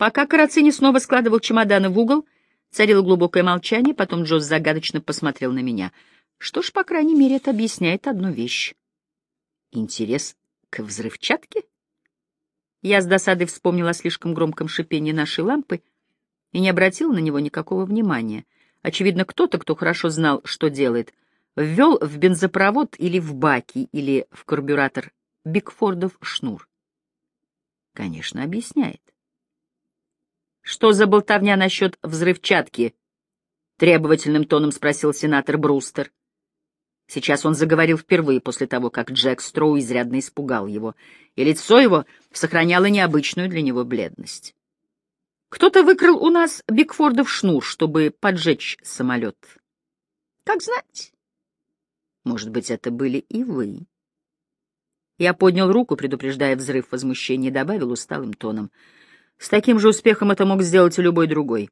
Пока Карацини снова складывал чемоданы в угол, царило глубокое молчание, потом Джоз загадочно посмотрел на меня. Что ж, по крайней мере, это объясняет одну вещь. Интерес к взрывчатке? Я с досадой вспомнила о слишком громком шипении нашей лампы и не обратила на него никакого внимания. Очевидно, кто-то, кто хорошо знал, что делает, ввел в бензопровод или в баки, или в карбюратор Бикфордов шнур. Конечно, объясняет. Что за болтовня насчет взрывчатки? Требовательным тоном спросил сенатор Брустер. Сейчас он заговорил впервые после того, как Джек Строу изрядно испугал его, и лицо его сохраняло необычную для него бледность. Кто-то выкрал у нас Бикфордов шнур, чтобы поджечь самолет. Как знать. Может быть, это были и вы. Я поднял руку, предупреждая взрыв возмущения, и добавил усталым тоном — с таким же успехом это мог сделать и любой другой.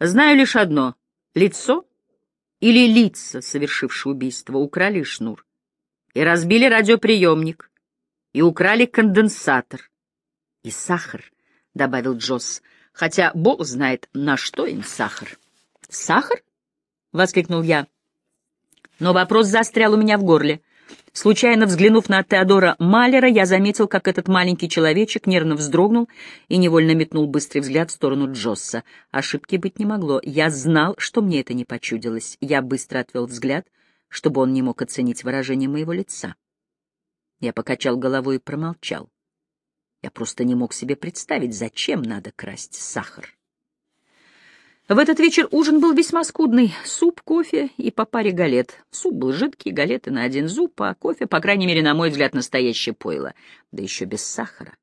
Знаю лишь одно — лицо или лица, совершившие убийство, украли шнур. И разбили радиоприемник, и украли конденсатор. И сахар, — добавил Джосс, — хотя Бог знает, на что им сахар. «Сахар?» — воскликнул я. Но вопрос застрял у меня в горле. Случайно взглянув на Теодора Малера, я заметил, как этот маленький человечек нервно вздрогнул и невольно метнул быстрый взгляд в сторону Джосса. Ошибки быть не могло. Я знал, что мне это не почудилось. Я быстро отвел взгляд, чтобы он не мог оценить выражение моего лица. Я покачал головой и промолчал. Я просто не мог себе представить, зачем надо красть сахар. В этот вечер ужин был весьма скудный. Суп, кофе и по паре галет. Суп был жидкий, галеты на один зуб, а кофе, по крайней мере, на мой взгляд, настоящее пойло. Да еще без сахара.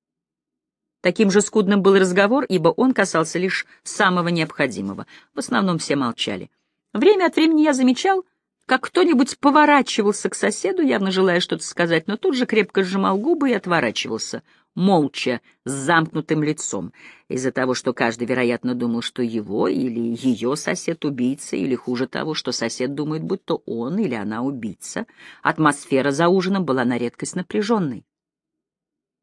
Таким же скудным был разговор, ибо он касался лишь самого необходимого. В основном все молчали. Время от времени я замечал, как кто-нибудь поворачивался к соседу, явно желая что-то сказать, но тут же крепко сжимал губы и отворачивался — молча, с замкнутым лицом, из-за того, что каждый, вероятно, думал, что его или ее сосед убийца, или, хуже того, что сосед думает, будто он или она убийца, атмосфера за ужином была на редкость напряженной.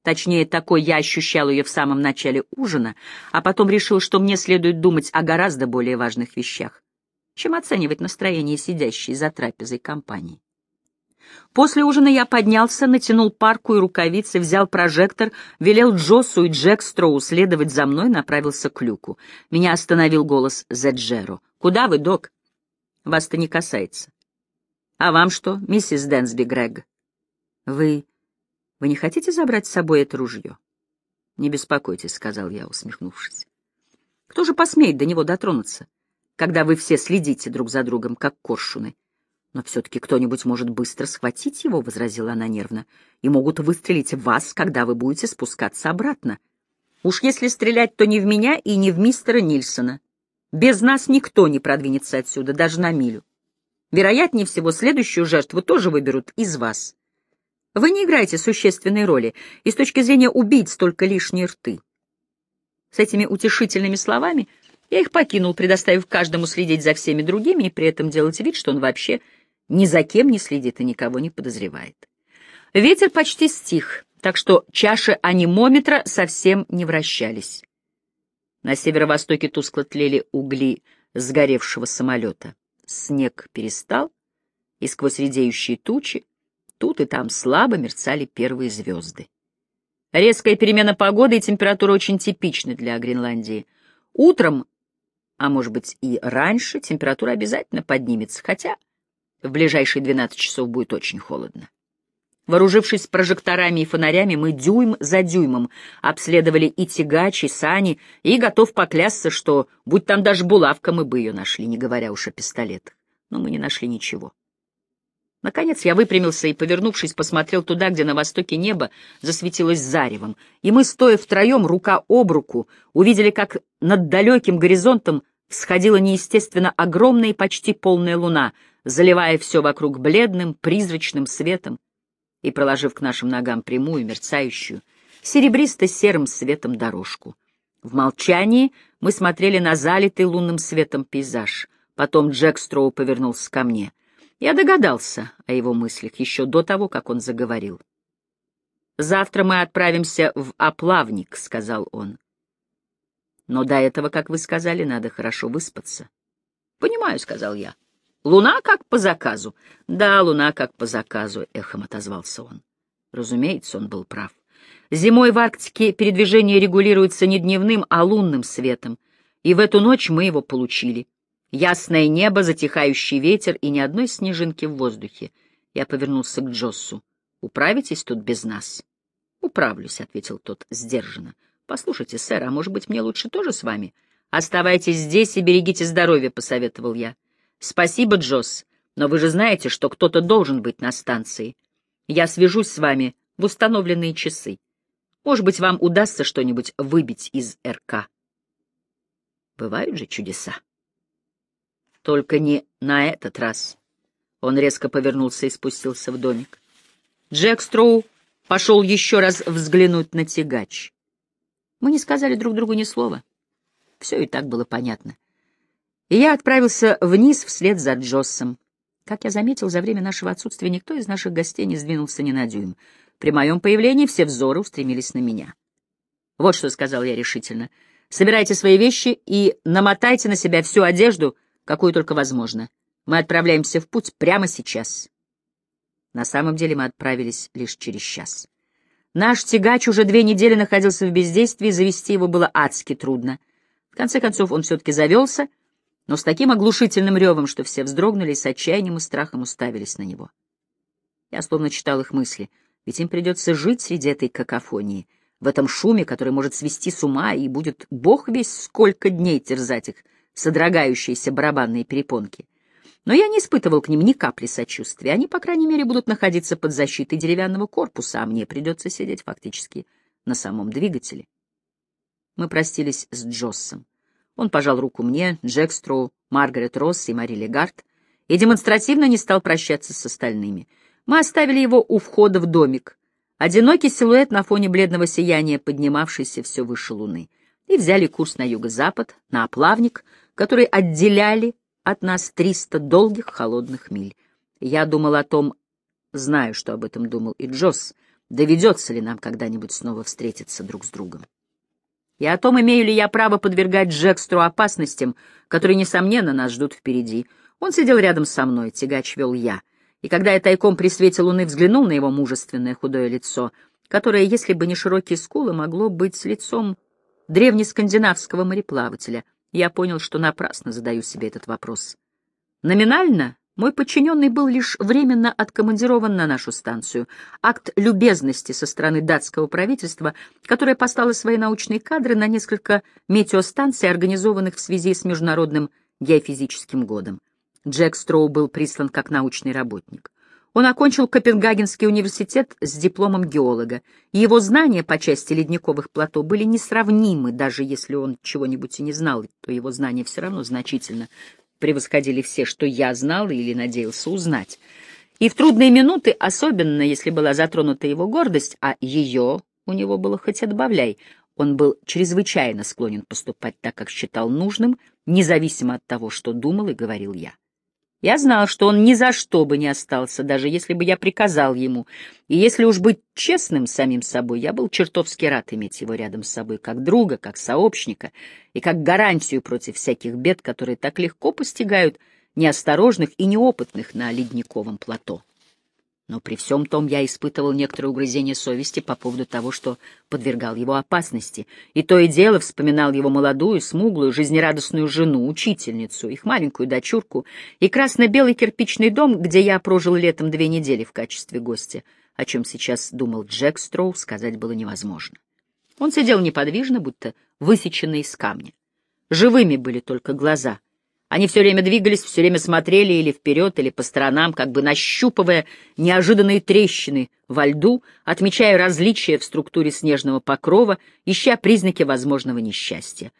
Точнее, такой я ощущал ее в самом начале ужина, а потом решил, что мне следует думать о гораздо более важных вещах, чем оценивать настроение сидящей за трапезой компании. После ужина я поднялся, натянул парку и рукавицы, взял прожектор, велел Джоссу и Джек Строу следовать за мной, направился к люку. Меня остановил голос Зеджеро. «Куда вы, док?» «Вас-то не касается». «А вам что, миссис Дэнсби Грег?» «Вы... вы не хотите забрать с собой это ружье?» «Не беспокойтесь», — сказал я, усмехнувшись. «Кто же посмеет до него дотронуться, когда вы все следите друг за другом, как коршуны?» «Но все-таки кто-нибудь может быстро схватить его», — возразила она нервно, «и могут выстрелить в вас, когда вы будете спускаться обратно. Уж если стрелять, то не в меня и не в мистера Нильсона. Без нас никто не продвинется отсюда, даже на милю. Вероятнее всего, следующую жертву тоже выберут из вас. Вы не играете существенной роли, и с точки зрения убийц только лишние рты». С этими утешительными словами я их покинул, предоставив каждому следить за всеми другими и при этом делать вид, что он вообще ни за кем не следит и никого не подозревает. Ветер почти стих, так что чаши анимометра совсем не вращались. На северо-востоке тускло тлели угли сгоревшего самолета. Снег перестал, и сквозь редеющие тучи тут и там слабо мерцали первые звезды. Резкая перемена погоды и температура очень типичны для Гренландии. Утром, а может быть и раньше, температура обязательно поднимется, хотя в ближайшие 12 часов будет очень холодно. Вооружившись прожекторами и фонарями, мы дюйм за дюймом обследовали и тягач, и сани, и готов поклясться, что, будь там даже булавка, мы бы ее нашли, не говоря уж о пистолетах. Но мы не нашли ничего. Наконец я выпрямился и, повернувшись, посмотрел туда, где на востоке небо засветилось заревом, и мы, стоя втроем, рука об руку, увидели, как над далеким горизонтом всходила неестественно огромная и почти полная луна — заливая все вокруг бледным, призрачным светом и проложив к нашим ногам прямую, мерцающую, серебристо-серым светом дорожку. В молчании мы смотрели на залитый лунным светом пейзаж. Потом Джек Строу повернулся ко мне. Я догадался о его мыслях еще до того, как он заговорил. «Завтра мы отправимся в Оплавник», — сказал он. Но до этого, как вы сказали, надо хорошо выспаться. — Понимаю, — сказал я. — Луна как по заказу. — Да, луна как по заказу, — эхом отозвался он. Разумеется, он был прав. Зимой в Арктике передвижение регулируется не дневным, а лунным светом, и в эту ночь мы его получили. Ясное небо, затихающий ветер и ни одной снежинки в воздухе. Я повернулся к Джоссу. «Управитесь тут без нас?» «Управлюсь», — ответил тот сдержанно. «Послушайте, сэр, а может быть, мне лучше тоже с вами?» «Оставайтесь здесь и берегите здоровье», — посоветовал я. «Спасибо, Джосс, но вы же знаете, что кто-то должен быть на станции. Я свяжусь с вами в установленные часы. Может быть, вам удастся что-нибудь выбить из РК». Бывают же чудеса. Только не на этот раз. Он резко повернулся и спустился в домик. Джек Строу пошел еще раз взглянуть на тягач. Мы не сказали друг другу ни слова. Все и так было понятно. И я отправился вниз вслед за Джоссом. Как я заметил, за время нашего отсутствия никто из наших гостей не сдвинулся ни на дюйм. При моем появлении все взоры устремились на меня. «Вот что», — сказал я решительно, — «собирайте свои вещи и намотайте на себя всю одежду, какую только возможно. Мы отправляемся в путь прямо сейчас». На самом деле мы отправились лишь через час. Наш тягач уже две недели находился в бездействии, завести его было адски трудно. В конце концов он все-таки завелся, но с таким оглушительным ревом, что все вздрогнули и с отчаянием и страхом уставились на него. Я словно читал их мысли, ведь им придется жить среди этой какофонии, в этом шуме, который может свести с ума, и будет бог весь сколько дней терзать их содрогающиеся барабанные перепонки. Но я не испытывал к ним ни капли сочувствия. Они, по крайней мере, будут находиться под защитой деревянного корпуса, а мне придется сидеть фактически на самом двигателе. Мы простились с Джоссом. Он пожал руку мне, Джекстроу, Маргарет Росс и Мари Легард и демонстративно не стал прощаться с остальными. Мы оставили его у входа в домик, одинокий силуэт на фоне бледного сияния, поднимавшийся все выше луны, и взяли курс на юго-запад, на оплавник, который отделяли от нас триста долгих холодных миль. Я думал о том, знаю, что об этом думал и Джосс, доведется ли нам когда-нибудь снова встретиться друг с другом и о том, имею ли я право подвергать Джекстру опасностям, которые, несомненно, нас ждут впереди. Он сидел рядом со мной, тягач вел я, и когда я тайком при свете луны взглянул на его мужественное худое лицо, которое, если бы не широкие скулы, могло быть лицом древнескандинавского мореплавателя, я понял, что напрасно задаю себе этот вопрос. Номинально мой подчиненный был лишь временно откомандирован на нашу станцию. Акт любезности со стороны датского правительства, которое послало свои научные кадры на несколько метеостанций, организованных в связи с Международным геофизическим годом. Джек Строу был прислан как научный работник. Он окончил Копенгагенский университет с дипломом геолога, и его знания по части ледниковых плато были несравнимы, даже если он чего-нибудь и не знал, то его знания все равно значительно превосходили все, что я знал или надеялся узнать. И в трудные минуты, особенно если была затронута его гордость, а ее у него было хоть отбавляй, он был чрезвычайно склонен поступать так, как считал нужным, независимо от того, что думал и говорил я. Я знал, что он ни за что бы не остался, даже если бы я приказал ему. И если уж быть честным самим собой, я был чертовски рад иметь его рядом с собой, как друга, как сообщника и как гарантию против всяких бед, которые так легко постигают неосторожных и неопытных на ледниковом плато. Но при всем том я испытывал некоторое угрызение совести по поводу того, что подвергал его опасности, и то и дело вспоминал его молодую, смуглую, жизнерадостную жену, учительницу, их маленькую дочурку и красно-белый кирпичный дом, где я прожил летом две недели в качестве гостя, о чем сейчас думал Джек Строу, сказать было невозможно. Он сидел неподвижно, будто высеченный из камня. Живыми были только глаза — они все время двигались, все время смотрели или вперед, или по сторонам, как бы нащупывая неожиданные трещины во льду, отмечая различия в структуре снежного покрова, ища признаки возможного несчастья.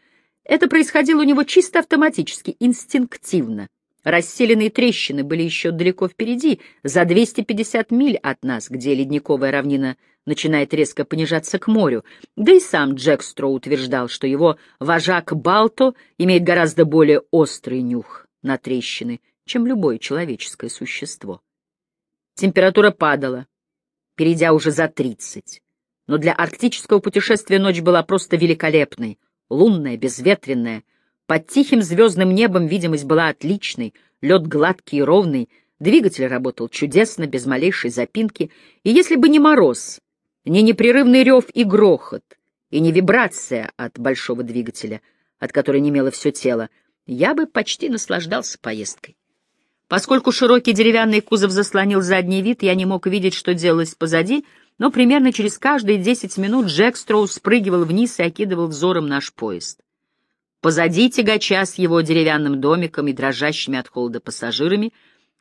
Это происходило у него чисто автоматически, инстинктивно. Расселенные трещины были еще далеко впереди, за 250 миль от нас, где ледниковая равнина начинает резко понижаться к морю, да и сам Джек Строу утверждал, что его вожак Балто имеет гораздо более острый нюх на трещины, чем любое человеческое существо. Температура падала, перейдя уже за 30, но для арктического путешествия ночь была просто великолепной, лунная, безветренная. Под тихим звездным небом видимость была отличной, лед гладкий и ровный, двигатель работал чудесно, без малейшей запинки, и если бы не мороз, не непрерывный рев и грохот, и не вибрация от большого двигателя, от которой немело все тело, я бы почти наслаждался поездкой. Поскольку широкий деревянный кузов заслонил задний вид, я не мог видеть, что делалось позади, но примерно через каждые десять минут Джек Строу спрыгивал вниз и окидывал взором наш поезд. Позади тягача с его деревянным домиком и дрожащими от холода пассажирами,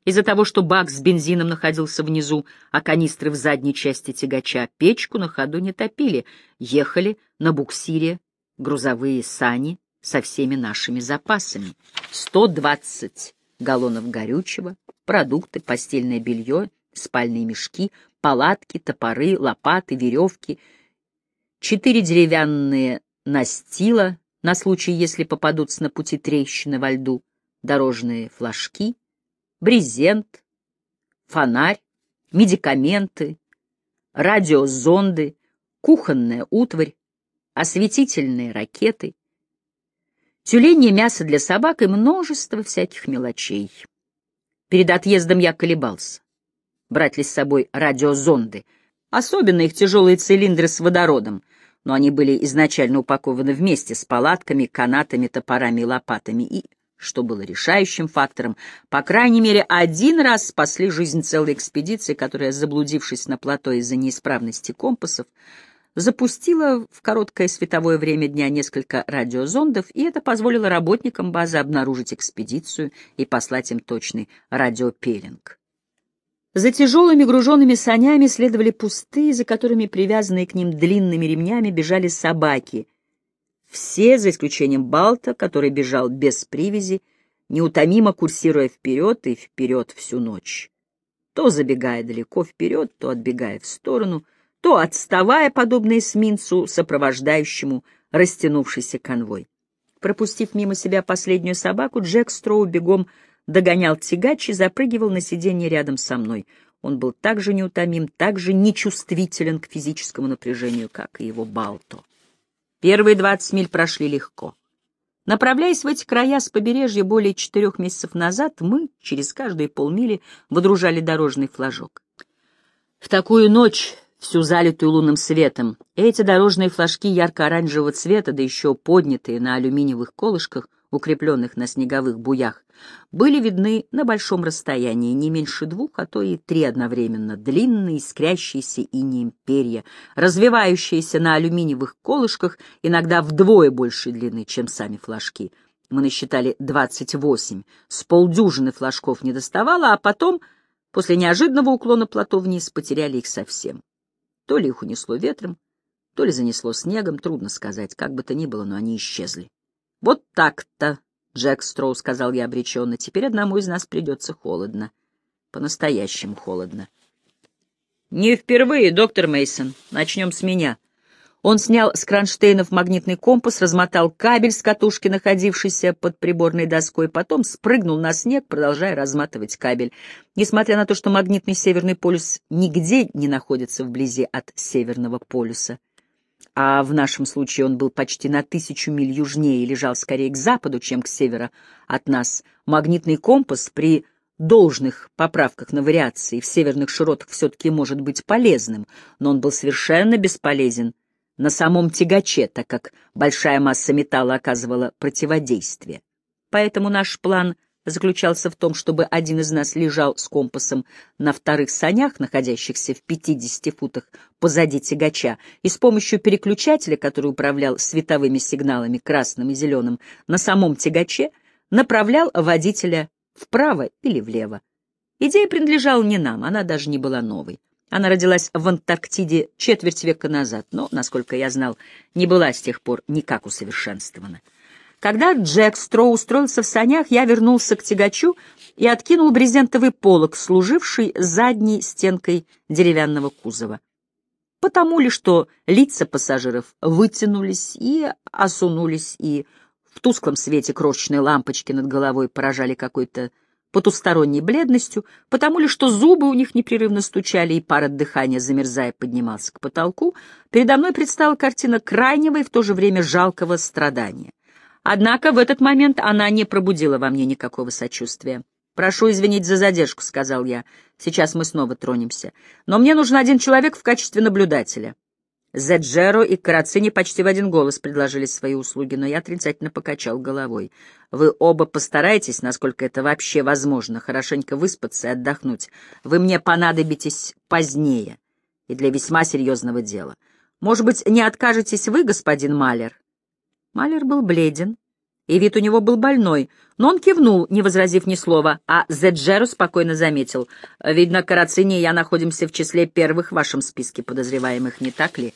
из-за того, что бак с бензином находился внизу, а канистры в задней части тягача, печку на ходу не топили, ехали на буксире грузовые сани со всеми нашими запасами. Сто двадцать галлонов горючего, продукты, постельное белье, спальные мешки, палатки, топоры, лопаты, веревки, четыре деревянные настила на случай, если попадутся на пути трещины во льду, дорожные флажки, брезент, фонарь, медикаменты, радиозонды, кухонная утварь, осветительные ракеты, тюленье мясо для собак и множество всяких мелочей. Перед отъездом я колебался, брать ли с собой радиозонды, особенно их тяжелые цилиндры с водородом, но они были изначально упакованы вместе с палатками, канатами, топорами и лопатами, и, что было решающим фактором, по крайней мере, один раз спасли жизнь целой экспедиции, которая, заблудившись на плато из-за неисправности компасов, запустила в короткое световое время дня несколько радиозондов, и это позволило работникам базы обнаружить экспедицию и послать им точный радиопеллинг. За тяжелыми груженными санями следовали пустые, за которыми привязанные к ним длинными ремнями бежали собаки. Все, за исключением Балта, который бежал без привязи, неутомимо курсируя вперед и вперед всю ночь. То забегая далеко вперед, то отбегая в сторону — то отставая, подобно эсминцу, сопровождающему растянувшийся конвой. Пропустив мимо себя последнюю собаку, Джек Строу бегом догонял тягач и запрыгивал на сиденье рядом со мной. Он был так же неутомим, так же нечувствителен к физическому напряжению, как и его Балто. Первые двадцать миль прошли легко. Направляясь в эти края с побережья более четырех месяцев назад, мы через каждые полмили водружали дорожный флажок. В такую ночь всю залитую лунным светом. Эти дорожные флажки ярко-оранжевого цвета, да еще поднятые на алюминиевых колышках, укрепленных на снеговых буях, были видны на большом расстоянии, не меньше двух, а то и три одновременно, длинные, искрящиеся инеем перья, развивающиеся на алюминиевых колышках, иногда вдвое большей длины, чем сами флажки. Мы насчитали двадцать восемь, с полдюжины флажков не доставало, а потом, после неожиданного уклона плато вниз, потеряли их совсем. То ли их унесло ветром, то ли занесло снегом, трудно сказать, как бы то ни было, но они исчезли. «Вот так-то», — Джек Строу сказал я обреченно, — «теперь одному из нас придется холодно. По-настоящему холодно». «Не впервые, доктор Мейсон. Начнем с меня. Он снял с кронштейнов магнитный компас, размотал кабель с катушки, находившийся под приборной доской, потом спрыгнул на снег, продолжая разматывать кабель. Несмотря на то, что магнитный северный полюс нигде не находится вблизи от северного полюса, а в нашем случае он был почти на тысячу миль южнее и лежал скорее к западу, чем к северу от нас, магнитный компас при должных поправках на вариации в северных широтах все-таки может быть полезным, но он был совершенно бесполезен на самом тягаче, так как большая масса металла оказывала противодействие. Поэтому наш план заключался в том, чтобы один из нас лежал с компасом на вторых санях, находящихся в 50 футах позади тягача, и с помощью переключателя, который управлял световыми сигналами красным и зеленым на самом тягаче, направлял водителя вправо или влево. Идея принадлежала не нам, она даже не была новой. Она родилась в Антарктиде четверть века назад, но, насколько я знал, не была с тех пор никак усовершенствована. Когда Джек Строу устроился в санях, я вернулся к тягачу и откинул брезентовый полог, служивший задней стенкой деревянного кузова. Потому ли, что лица пассажиров вытянулись и осунулись, и в тусклом свете крошечной лампочки над головой поражали какой-то потусторонней бледностью, потому ли что зубы у них непрерывно стучали, и пар от дыхания, замерзая, поднимался к потолку, передо мной предстала картина крайнего и в то же время жалкого страдания. Однако в этот момент она не пробудила во мне никакого сочувствия. «Прошу извинить за задержку», — сказал я. «Сейчас мы снова тронемся. Но мне нужен один человек в качестве наблюдателя». Зеджеро и Карацини почти в один голос предложили свои услуги, но я отрицательно покачал головой. «Вы оба постарайтесь, насколько это вообще возможно, хорошенько выспаться и отдохнуть. Вы мне понадобитесь позднее и для весьма серьезного дела. Может быть, не откажетесь вы, господин Малер?» Малер был бледен, и вид у него был больной, но он кивнул, не возразив ни слова, а Зеджеро спокойно заметил. «Видно, Карацини и я находимся в числе первых в вашем списке подозреваемых, не так ли?»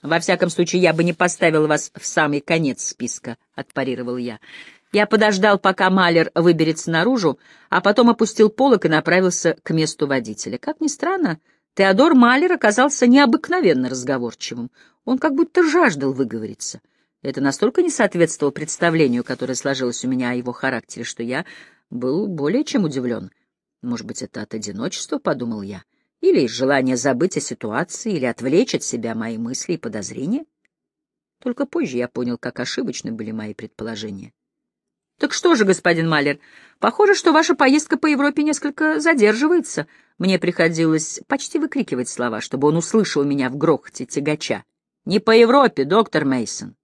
«Во всяком случае, я бы не поставил вас в самый конец списка», — отпарировал я. Я подождал, пока Малер выберется наружу, а потом опустил полок и направился к месту водителя. Как ни странно, Теодор Малер оказался необыкновенно разговорчивым. Он как будто жаждал выговориться. Это настолько не соответствовало представлению, которое сложилось у меня о его характере, что я был более чем удивлен. Может быть, это от одиночества, — подумал я, — или из желания забыть о ситуации, или отвлечь от себя мои мысли и подозрения. Только позже я понял, как ошибочны были мои предположения. Так что же, господин Малер, похоже, что ваша поездка по Европе несколько задерживается. Мне приходилось почти выкрикивать слова, чтобы он услышал меня в грохоте тягача. Не по Европе, доктор Мейсон.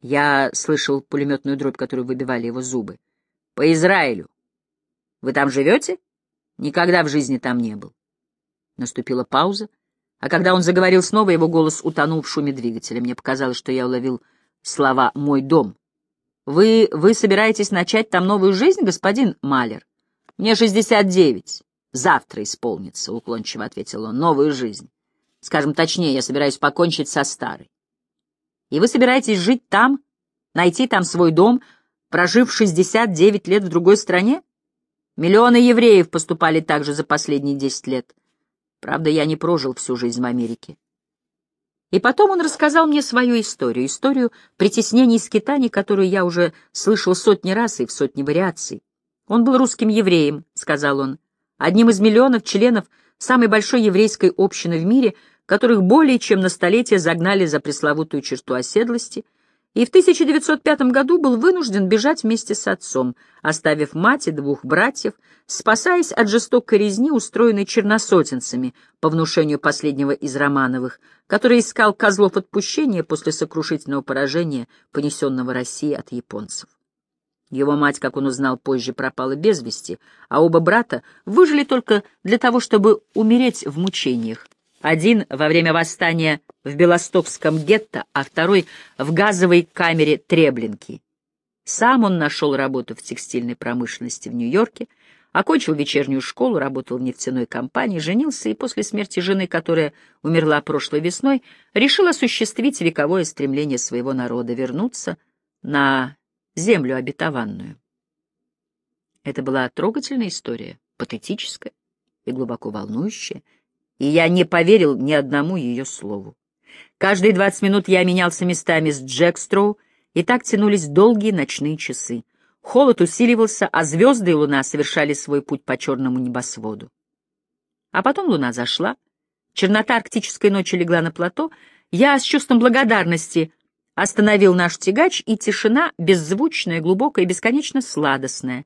Я слышал пулеметную дробь, которую выбивали его зубы. По Израилю. Вы там живете? Никогда в жизни там не был. Наступила пауза, а когда он заговорил снова, его голос утонул в шуме двигателя. Мне показалось, что я уловил слова «мой дом». «Вы... вы собираетесь начать там новую жизнь, господин Малер?» «Мне шестьдесят девять. Завтра исполнится», — уклончиво ответил он. «Новую жизнь. Скажем точнее, я собираюсь покончить со старой. И вы собираетесь жить там, найти там свой дом, прожив 69 лет в другой стране? Миллионы евреев поступали так же за последние 10 лет. Правда, я не прожил всю жизнь в Америке. И потом он рассказал мне свою историю, историю притеснений и скитаний, которую я уже слышал сотни раз и в сотни вариаций. Он был русским евреем, — сказал он, — одним из миллионов членов самой большой еврейской общины в мире — которых более чем на столетие загнали за пресловутую черту оседлости, и в 1905 году был вынужден бежать вместе с отцом, оставив мать и двух братьев, спасаясь от жестокой резни, устроенной черносотенцами по внушению последнего из Романовых, который искал козлов отпущения после сокрушительного поражения, понесенного России от японцев. Его мать, как он узнал позже, пропала без вести, а оба брата выжили только для того, чтобы умереть в мучениях, один во время восстания в Белостокском гетто, а второй в газовой камере Треблинки. Сам он нашел работу в текстильной промышленности в Нью-Йорке, окончил вечернюю школу, работал в нефтяной компании, женился и после смерти жены, которая умерла прошлой весной, решил осуществить вековое стремление своего народа вернуться на землю обетованную. Это была трогательная история, патетическая и глубоко волнующая, и я не поверил ни одному ее слову. Каждые двадцать минут я менялся местами с Джекстроу, и так тянулись долгие ночные часы. Холод усиливался, а звезды и луна совершали свой путь по черному небосводу. А потом луна зашла, чернота арктической ночи легла на плато, я с чувством благодарности остановил наш тягач, и тишина, беззвучная, глубокая и бесконечно сладостная,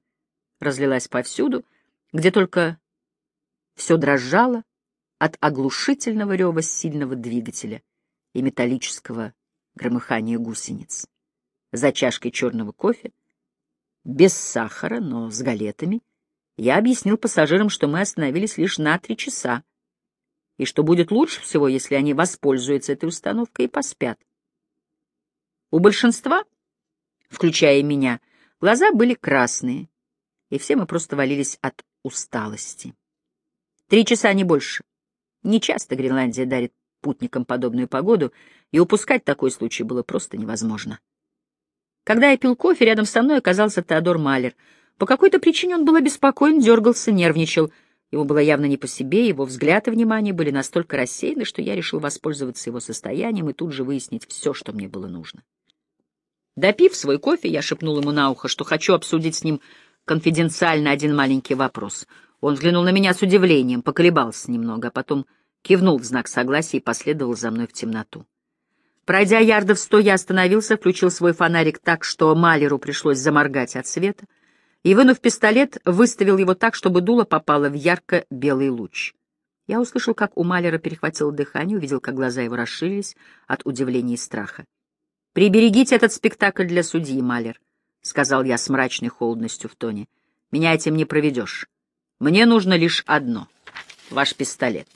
разлилась повсюду, где только все дрожало, от оглушительного рева сильного двигателя и металлического громыхания гусениц. За чашкой черного кофе, без сахара, но с галетами, я объяснил пассажирам, что мы остановились лишь на три часа, и что будет лучше всего, если они воспользуются этой установкой и поспят. У большинства, включая меня, глаза были красные, и все мы просто валились от усталости. Три часа, не больше. Нечасто Гренландия дарит путникам подобную погоду, и упускать такой случай было просто невозможно. Когда я пил кофе, рядом со мной оказался Теодор Малер. По какой-то причине он был обеспокоен, дергался, нервничал. Ему было явно не по себе, его взгляд и внимание были настолько рассеяны, что я решил воспользоваться его состоянием и тут же выяснить все, что мне было нужно. Допив свой кофе, я шепнул ему на ухо, что хочу обсудить с ним конфиденциально один маленький вопрос. Он взглянул на меня с удивлением, поколебался немного, а потом кивнул в знак согласия и последовал за мной в темноту. Пройдя ярдов сто, я остановился, включил свой фонарик так, что Малеру пришлось заморгать от света, и, вынув пистолет, выставил его так, чтобы дуло попало в ярко-белый луч. Я услышал, как у Малера перехватило дыхание, увидел, как глаза его расширились от удивления и страха. «Приберегите этот спектакль для судьи, Малер», — сказал я с мрачной холодностью в тоне. «Меня этим не проведешь. Мне нужно лишь одно — ваш пистолет».